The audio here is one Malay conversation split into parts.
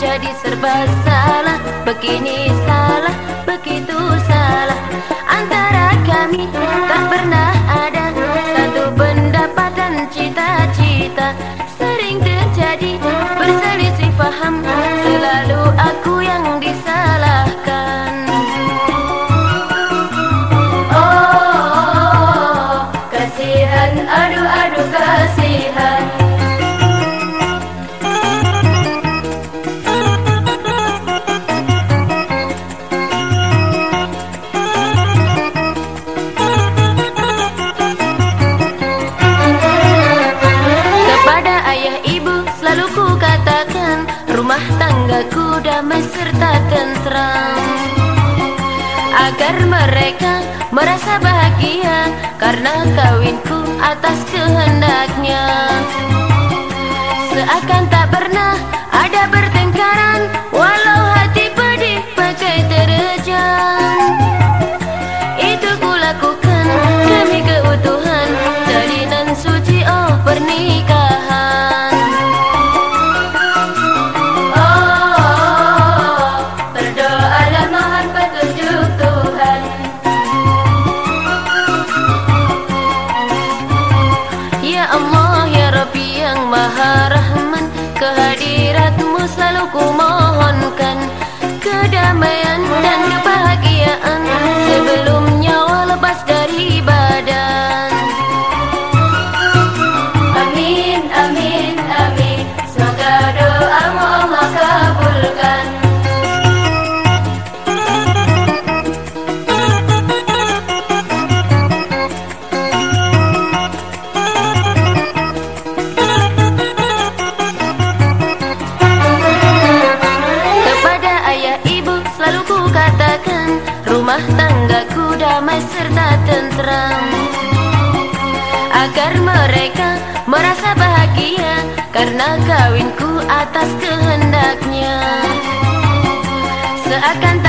jadi serba salah. Begini salah, begitu salah. Antara kami tak pernah ada Satu pendapat dan cita-cita Sering terjadi. Berselisih faham katakan Rumah tanggaku damai serta tentram Agar mereka merasa bahagia Karena kawinku atas kehendaknya. Seakan tak pernah ada bertengkaran Walau hati pedih pakai terejam maha rahman Kehadiratmu selalu ku mohonkan Kedamaian tentram Agar mereka merasa bahagia Karena kawinku atas kehendaknya. Seakan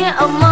Ya Allah